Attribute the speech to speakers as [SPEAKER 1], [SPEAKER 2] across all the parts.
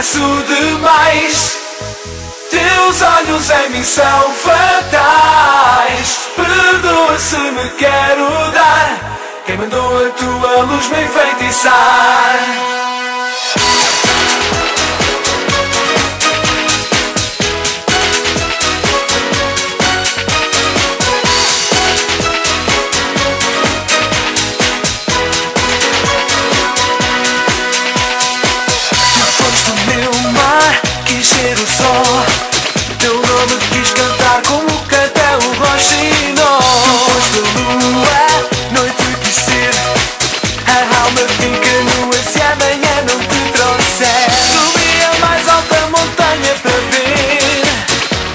[SPEAKER 1] Peço demais. Teus olhos em mim são fatais. Perdoa se me quero dar. Quem mandou a tua luz me enfeitiçar? Como canta o roxinol. Tu foste a lua, noite quis ser. A alma que encanua se amanhã não te trouxer. Subi a mais alta montanha para ver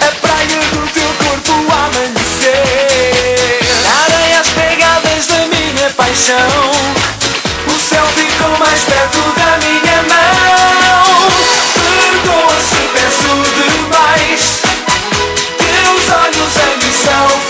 [SPEAKER 1] a praia do teu corpo amanhecer. Na areia as pegadas da minha paixão. O céu ficou mais perto da minha mão. Perdoa se peço demais. Teus olhos em